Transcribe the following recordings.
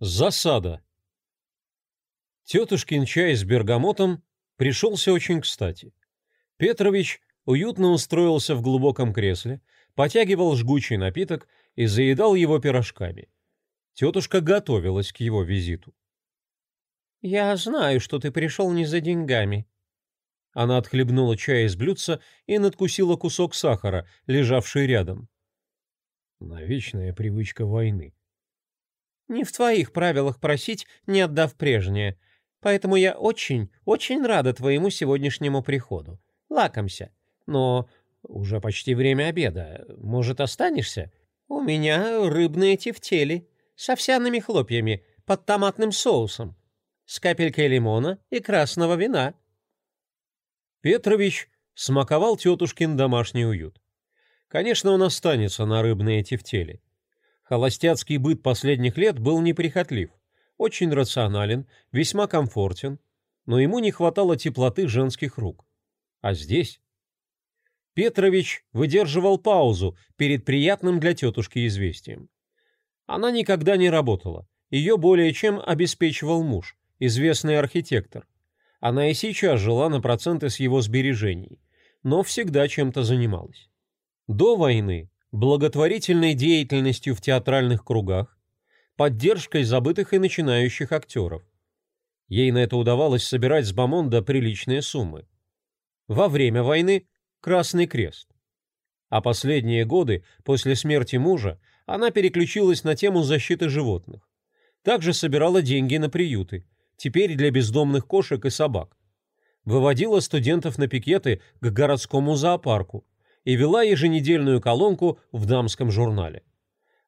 Засада. Тетушкин чай с бергамотом пришелся очень кстати. Петрович уютно устроился в глубоком кресле, потягивал жгучий напиток и заедал его пирожками. Тетушка готовилась к его визиту. «Я знаю, что ты пришел не за деньгами». Она отхлебнула чай из блюдца и надкусила кусок сахара, лежавший рядом. Навечная привычка войны. Не в твоих правилах просить, не отдав прежнее. Поэтому я очень, очень рада твоему сегодняшнему приходу. Лакомься. Но уже почти время обеда. Может, останешься? У меня рыбные тефтели с овсяными хлопьями под томатным соусом, с капелькой лимона и красного вина. Петрович смаковал тетушкин домашний уют. Конечно, он останется на рыбные тефтели. Холостяцкий быт последних лет был неприхотлив, очень рационален, весьма комфортен, но ему не хватало теплоты женских рук. А здесь... Петрович выдерживал паузу перед приятным для тетушки известием. Она никогда не работала, ее более чем обеспечивал муж, известный архитектор. Она и сейчас жила на проценты с его сбережений, но всегда чем-то занималась. До войны благотворительной деятельностью в театральных кругах, поддержкой забытых и начинающих актеров. Ей на это удавалось собирать с Бамонда приличные суммы. Во время войны – Красный Крест. А последние годы, после смерти мужа, она переключилась на тему защиты животных. Также собирала деньги на приюты, теперь для бездомных кошек и собак. Выводила студентов на пикеты к городскому зоопарку – и вела еженедельную колонку в дамском журнале.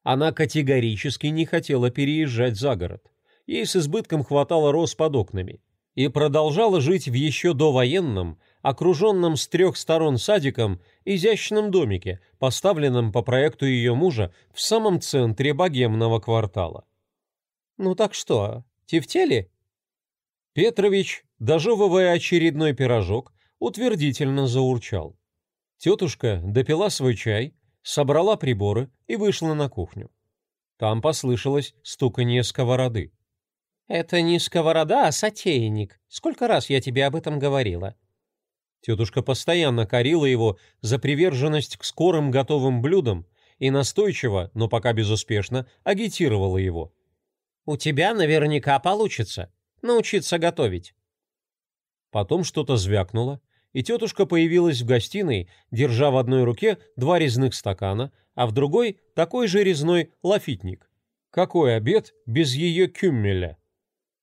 Она категорически не хотела переезжать за город. Ей с избытком хватало роз под окнами. И продолжала жить в еще довоенном, окруженном с трех сторон садиком, изящном домике, поставленном по проекту ее мужа в самом центре богемного квартала. «Ну так что, тефтели?» Петрович, дожевывая очередной пирожок, утвердительно заурчал. Тетушка допила свой чай, собрала приборы и вышла на кухню. Там послышалось стуканье сковороды. «Это не сковорода, а сотейник. Сколько раз я тебе об этом говорила?» Тетушка постоянно корила его за приверженность к скорым готовым блюдам и настойчиво, но пока безуспешно, агитировала его. «У тебя наверняка получится научиться готовить». Потом что-то звякнуло, и тетушка появилась в гостиной, держа в одной руке два резных стакана, а в другой такой же резной лафитник. Какой обед без ее кюммеля?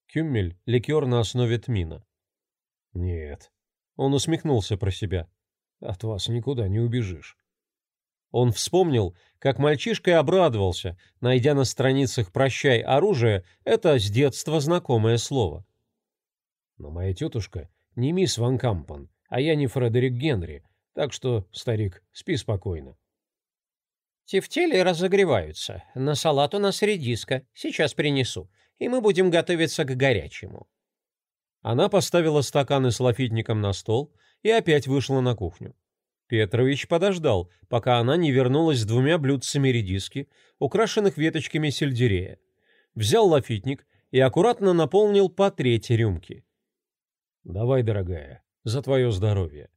Кюммель — ликер на основе тмина. Нет. Он усмехнулся про себя. От вас никуда не убежишь. Он вспомнил, как мальчишка обрадовался, найдя на страницах «Прощай, оружие» это с детства знакомое слово. Но моя тетушка не мисс Ван Кампан, а я не Фредерик Генри, так что, старик, спи спокойно. Тефтели разогреваются. На салат у нас редиска. Сейчас принесу. И мы будем готовиться к горячему. Она поставила стаканы с лафитником на стол и опять вышла на кухню. Петрович подождал, пока она не вернулась с двумя блюдцами редиски, украшенных веточками сельдерея. Взял лафитник и аккуратно наполнил по третьей рюмки. «Давай, дорогая, за твое здоровье».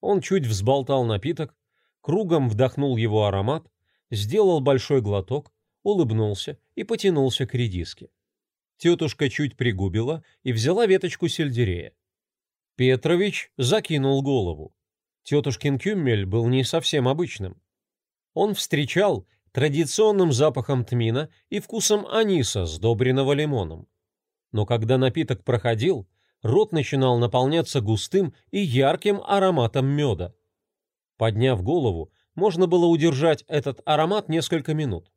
Он чуть взболтал напиток, кругом вдохнул его аромат, сделал большой глоток, улыбнулся и потянулся к редиске. Тетушка чуть пригубила и взяла веточку сельдерея. Петрович закинул голову. Тетушкин кюммель был не совсем обычным. Он встречал традиционным запахом тмина и вкусом аниса, сдобренного лимоном. Но когда напиток проходил, рот начинал наполняться густым и ярким ароматом меда. Подняв голову, можно было удержать этот аромат несколько минут.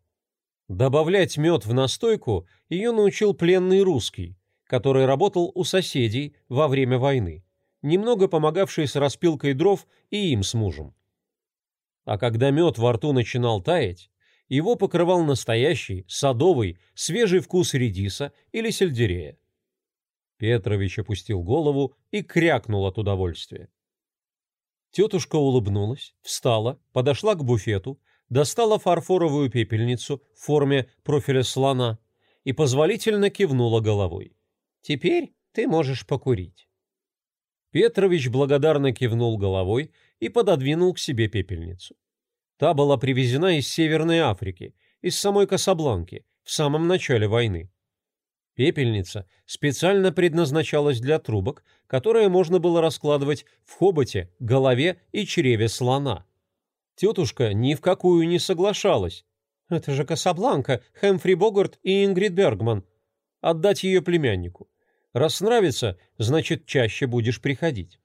Добавлять мед в настойку ее научил пленный русский, который работал у соседей во время войны, немного помогавший с распилкой дров и им с мужем. А когда мед во рту начинал таять, его покрывал настоящий, садовый, свежий вкус редиса или сельдерея. Петрович опустил голову и крякнул от удовольствия. Тетушка улыбнулась, встала, подошла к буфету, достала фарфоровую пепельницу в форме профиля слона и позволительно кивнула головой. «Теперь ты можешь покурить». Петрович благодарно кивнул головой и пододвинул к себе пепельницу. Та была привезена из Северной Африки, из самой Касабланки, в самом начале войны. Пепельница специально предназначалась для трубок, которые можно было раскладывать в хоботе, голове и чреве слона. Тетушка ни в какую не соглашалась. «Это же Касабланка, Хэмфри Богарт и Ингрид Бергман. Отдать ее племяннику. Раз нравится, значит, чаще будешь приходить».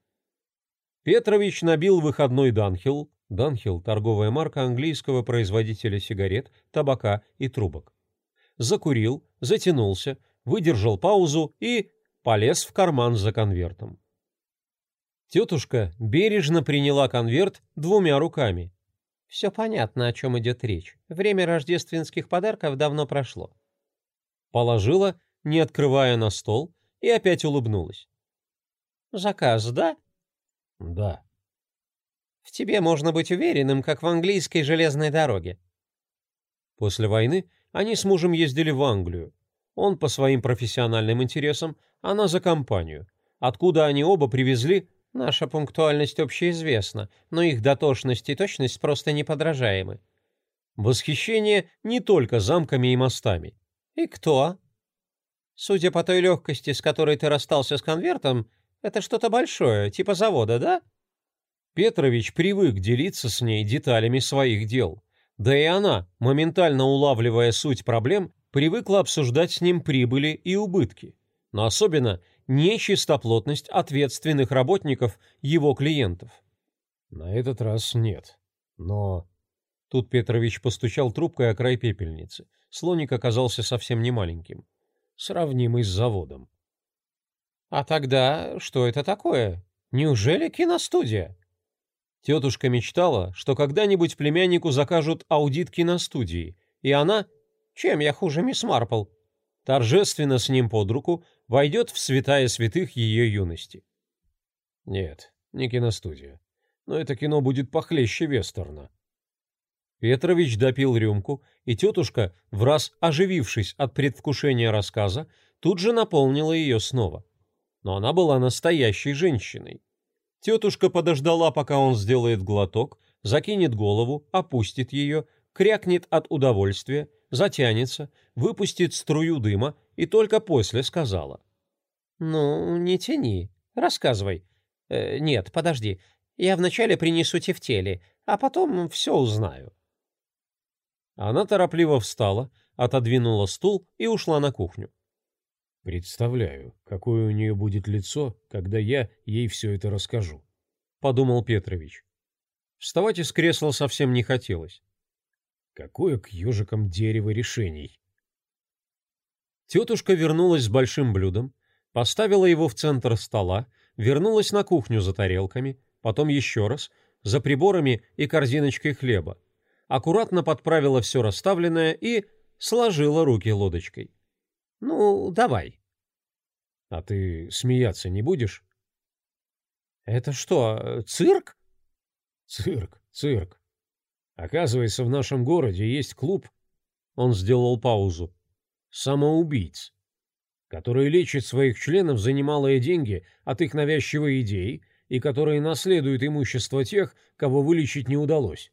Петрович набил выходной Данхилл, Данхилл – торговая марка английского производителя сигарет, табака и трубок. Закурил, затянулся, выдержал паузу и полез в карман за конвертом. Тетушка бережно приняла конверт двумя руками. «Все понятно, о чем идет речь. Время рождественских подарков давно прошло». Положила, не открывая на стол, и опять улыбнулась. «Заказ, да?» «Да». «В тебе можно быть уверенным, как в английской железной дороге». После войны они с мужем ездили в Англию, он по своим профессиональным интересам, она за компанию. Откуда они оба привезли, наша пунктуальность общеизвестна, но их дотошность и точность просто неподражаемы. Восхищение не только замками и мостами. И кто? Судя по той легкости, с которой ты расстался с конвертом, это что-то большое, типа завода, да? Петрович привык делиться с ней деталями своих дел. Да и она, моментально улавливая суть проблем, привыкла обсуждать с ним прибыли и убытки, но особенно нечистоплотность ответственных работников его клиентов. На этот раз нет. Но... Тут Петрович постучал трубкой о край пепельницы. Слоник оказался совсем не маленьким. Сравнимый с заводом. «А тогда что это такое? Неужели киностудия?» Тетушка мечтала, что когда-нибудь племяннику закажут аудит киностудии, и она чем я хуже мисс Марпл? Торжественно с ним под руку войдет в святая святых ее юности. Нет, не киностудия. Но это кино будет похлеще вестерна. Петрович допил рюмку, и тетушка, в раз оживившись от предвкушения рассказа, тут же наполнила ее снова. Но она была настоящей женщиной. Тетушка подождала, пока он сделает глоток, закинет голову, опустит ее, крякнет от удовольствия затянется, выпустит струю дыма и только после сказала. «Ну, не тяни, рассказывай. Э, нет, подожди, я вначале принесу тефтели, а потом все узнаю». Она торопливо встала, отодвинула стул и ушла на кухню. «Представляю, какое у нее будет лицо, когда я ей все это расскажу», — подумал Петрович. Вставать из кресла совсем не хотелось. Какое к ежикам дерево решений. Тетушка вернулась с большим блюдом, поставила его в центр стола, вернулась на кухню за тарелками, потом еще раз, за приборами и корзиночкой хлеба, аккуратно подправила все расставленное и сложила руки лодочкой. «Ну, давай». «А ты смеяться не будешь?» «Это что, цирк?» «Цирк, цирк. Оказывается, в нашем городе есть клуб, он сделал паузу, самоубийц, который лечит своих членов за немалые деньги от их навязчивой идеи и которые наследуют имущество тех, кого вылечить не удалось.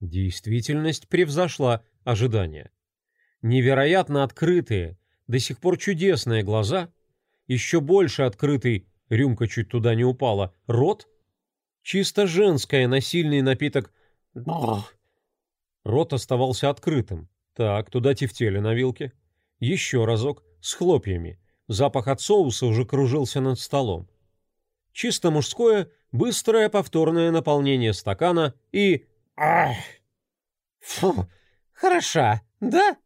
Действительность превзошла ожидания. Невероятно открытые, до сих пор чудесные глаза, еще больше открытый, рюмка чуть туда не упала, рот, чисто женское насильный напиток Рот оставался открытым. Так, туда тефтели на вилке. Еще разок, с хлопьями. Запах от соуса уже кружился над столом. Чисто мужское, быстрое повторное наполнение стакана и... Ах! Фу, хороша, да?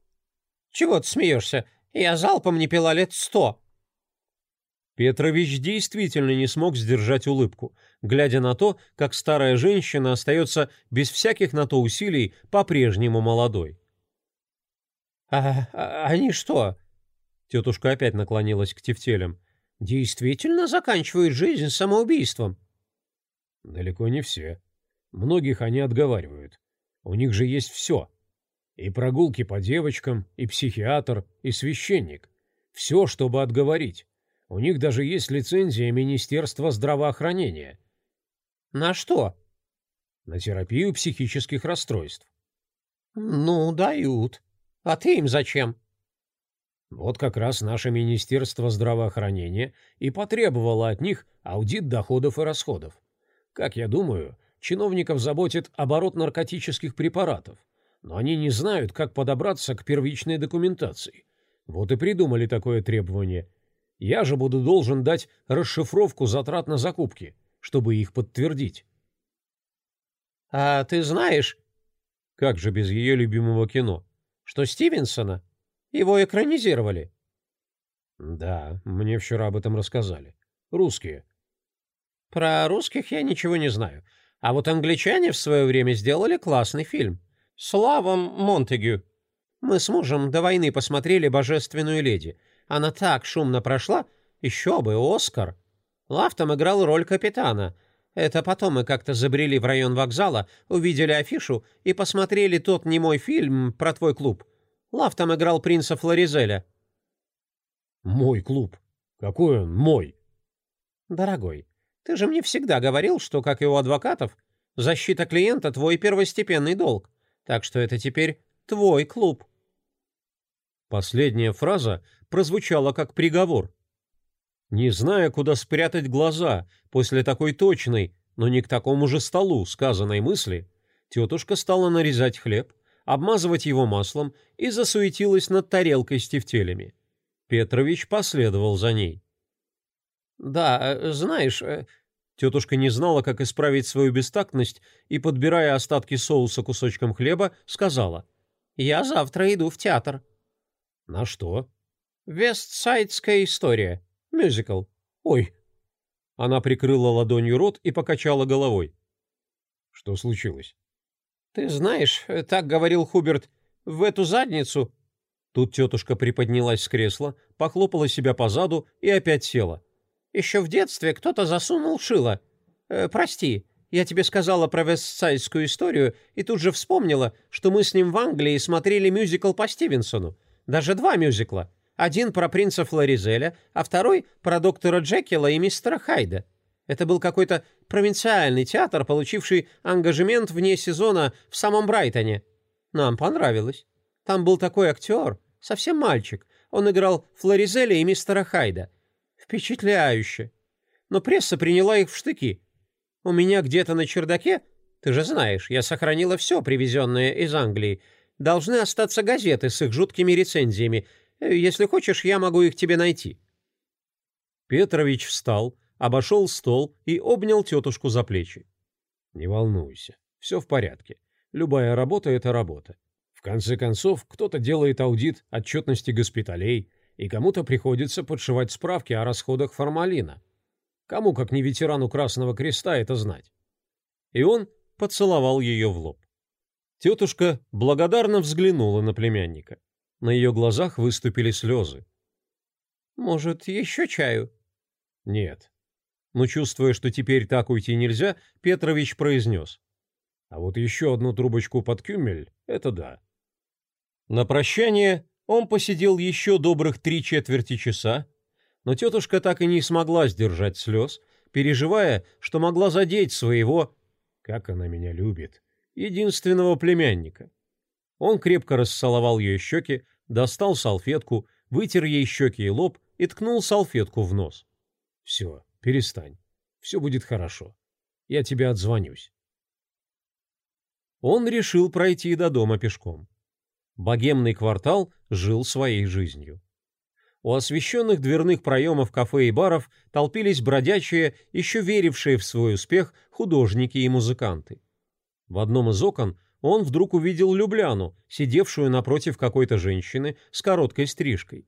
Чего ты смеешься? Я залпом не пила лет сто. Петрович действительно не смог сдержать улыбку, глядя на то, как старая женщина остается без всяких на то усилий по-прежнему молодой. «А, а они что?» Тетушка опять наклонилась к тефтелям. «Действительно заканчивают жизнь самоубийством?» «Далеко не все. Многих они отговаривают. У них же есть все. И прогулки по девочкам, и психиатр, и священник. Все, чтобы отговорить. У них даже есть лицензия Министерства здравоохранения. На что? На терапию психических расстройств. Ну, дают. А ты им зачем? Вот как раз наше Министерство здравоохранения и потребовало от них аудит доходов и расходов. Как я думаю, чиновников заботит оборот наркотических препаратов, но они не знают, как подобраться к первичной документации. Вот и придумали такое требование. Я же буду должен дать расшифровку затрат на закупки, чтобы их подтвердить. «А ты знаешь...» Как же без ее любимого кино? «Что Стивенсона? Его экранизировали». «Да, мне вчера об этом рассказали. Русские». «Про русских я ничего не знаю. А вот англичане в свое время сделали классный фильм. Славом Монтегю. Мы с мужем до войны посмотрели «Божественную леди». Она так шумно прошла. Еще бы, Оскар. Лафтом играл роль капитана. Это потом мы как-то забрели в район вокзала, увидели афишу и посмотрели тот немой фильм про твой клуб. Лафтом играл принца Флоризеля. «Мой клуб? Какой он мой?» «Дорогой, ты же мне всегда говорил, что, как и у адвокатов, защита клиента — твой первостепенный долг. Так что это теперь твой клуб». Последняя фраза прозвучала как приговор. Не зная, куда спрятать глаза после такой точной, но не к такому же столу сказанной мысли, тетушка стала нарезать хлеб, обмазывать его маслом и засуетилась над тарелкой с тефтелями. Петрович последовал за ней. «Да, э, знаешь...» э, Тетушка не знала, как исправить свою бестактность, и, подбирая остатки соуса кусочком хлеба, сказала. «Я завтра иду в театр». «На что?» «Вестсайдская история. Мюзикл. Ой!» Она прикрыла ладонью рот и покачала головой. «Что случилось?» «Ты знаешь, так говорил Хуберт, в эту задницу...» Тут тетушка приподнялась с кресла, похлопала себя по заду и опять села. Еще в детстве кто-то засунул шило. Э, прости, я тебе сказала про вестсайдскую историю и тут же вспомнила, что мы с ним в Англии смотрели мюзикл по Стивенсону. Даже два мюзикла. Один про принца Флоризеля, а второй про доктора Джекила и мистера Хайда. Это был какой-то провинциальный театр, получивший ангажемент вне сезона в самом Брайтоне. Нам понравилось. Там был такой актер, совсем мальчик. Он играл Флоризеля и мистера Хайда. Впечатляюще. Но пресса приняла их в штыки. У меня где-то на чердаке, ты же знаешь, я сохранила все, привезенное из Англии, должны остаться газеты с их жуткими рецензиями. Если хочешь, я могу их тебе найти». Петрович встал, обошел стол и обнял тетушку за плечи. «Не волнуйся, все в порядке. Любая работа — это работа. В конце концов, кто-то делает аудит отчетности госпиталей, и кому-то приходится подшивать справки о расходах формалина. Кому, как не ветерану Красного Креста, это знать? И он поцеловал ее в лоб. Тетушка благодарно взглянула на племянника. На ее глазах выступили слезы. «Может, еще чаю?» «Нет». Но, чувствуя, что теперь так уйти нельзя, Петрович произнес. «А вот еще одну трубочку под кюмель — это да». На прощание он посидел еще добрых три четверти часа, но тетушка так и не смогла сдержать слез, переживая, что могла задеть своего, как она меня любит, единственного племянника. Он крепко расцеловал ее щеки, достал салфетку, вытер ей щеки и лоб и ткнул салфетку в нос. «Все, перестань. Все будет хорошо. Я тебе отзвонюсь». Он решил пройти до дома пешком богемный квартал жил своей жизнью. У освещенных дверных проемов кафе и баров толпились бродячие, еще верившие в свой успех художники и музыканты. В одном из окон он вдруг увидел Любляну, сидевшую напротив какой-то женщины с короткой стрижкой.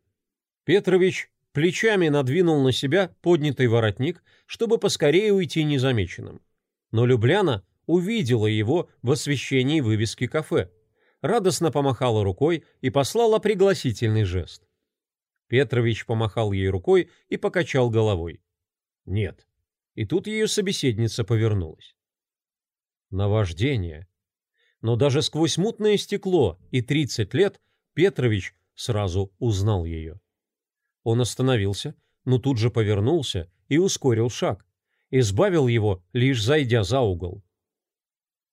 Петрович плечами надвинул на себя поднятый воротник, чтобы поскорее уйти незамеченным. Но Любляна увидела его в освещении вывески кафе радостно помахала рукой и послала пригласительный жест. Петрович помахал ей рукой и покачал головой. Нет. И тут ее собеседница повернулась. Наваждение. Но даже сквозь мутное стекло и 30 лет Петрович сразу узнал ее. Он остановился, но тут же повернулся и ускорил шаг. Избавил его, лишь зайдя за угол.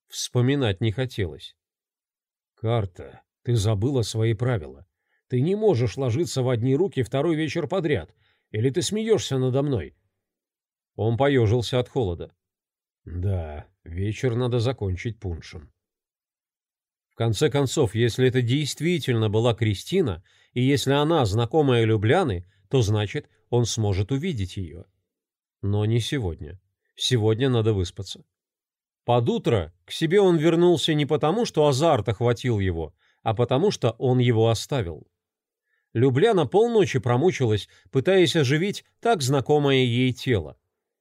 Вспоминать не хотелось. «Карта, ты забыла свои правила. Ты не можешь ложиться в одни руки второй вечер подряд. Или ты смеешься надо мной?» Он поежился от холода. «Да, вечер надо закончить пуншем». Конце концов, если это действительно была Кристина, и если она знакомая Любляны, то значит, он сможет увидеть ее. Но не сегодня. Сегодня надо выспаться. Под утро к себе он вернулся не потому, что азарт охватил его, а потому что он его оставил. Любляна полночи промучилась, пытаясь оживить так знакомое ей тело.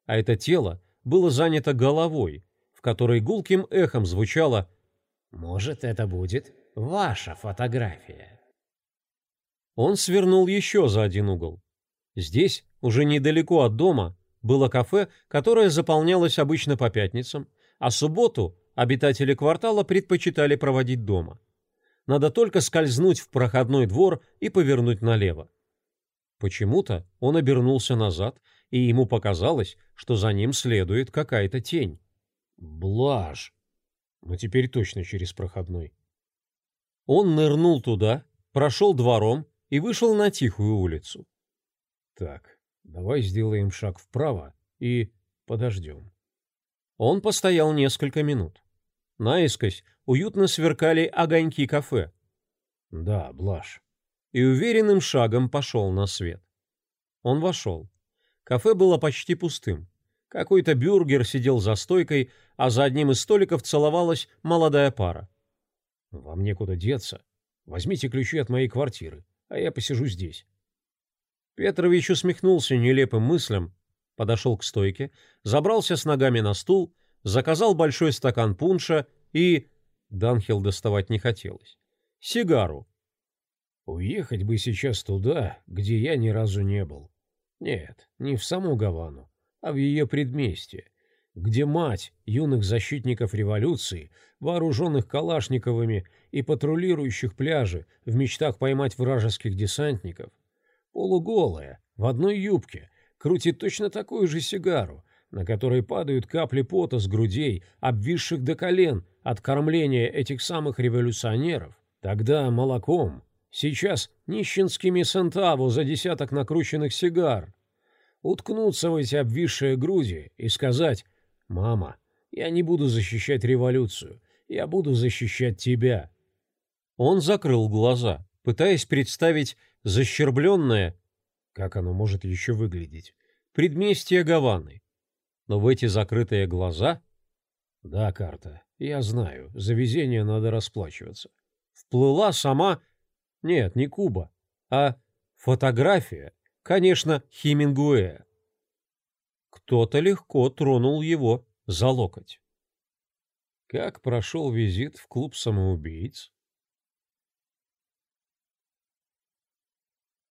А это тело было занято головой, в которой гулким эхом звучало «Может, это будет ваша фотография». Он свернул еще за один угол. Здесь, уже недалеко от дома, было кафе, которое заполнялось обычно по пятницам, а субботу обитатели квартала предпочитали проводить дома. Надо только скользнуть в проходной двор и повернуть налево. Почему-то он обернулся назад, и ему показалось, что за ним следует какая-то тень. Блажь! Но теперь точно через проходной. Он нырнул туда, прошел двором и вышел на тихую улицу. Так, давай сделаем шаг вправо и подождем. Он постоял несколько минут. Наискось уютно сверкали огоньки кафе. Да, блажь. И уверенным шагом пошел на свет. Он вошел. Кафе было почти пустым. Какой-то бюргер сидел за стойкой, а за одним из столиков целовалась молодая пара. «Вам некуда деться. Возьмите ключи от моей квартиры, а я посижу здесь». Петрович усмехнулся нелепым мыслям, подошел к стойке, забрался с ногами на стул, заказал большой стакан пунша и... Данхил доставать не хотелось. Сигару. Уехать бы сейчас туда, где я ни разу не был. Нет, не в саму Гавану, а в ее предместье, где мать юных защитников революции, вооруженных калашниковыми и патрулирующих пляжи в мечтах поймать вражеских десантников, полуголая, в одной юбке, крутит точно такую же сигару, на которой падают капли пота с грудей, обвисших до колен от кормления этих самых революционеров, тогда молоком, сейчас нищенскими сентаву за десяток накрученных сигар, уткнуться в эти обвисшие груди и сказать «Мама, я не буду защищать революцию, я буду защищать тебя». Он закрыл глаза, пытаясь представить защербленное, как оно может еще выглядеть, предместье Гаваны. Но в эти закрытые глаза... Да, карта, я знаю, за везение надо расплачиваться. Вплыла сама... Нет, не Куба, а фотография, конечно, Хемингуэя. Кто-то легко тронул его за локоть. Как прошел визит в клуб самоубийц?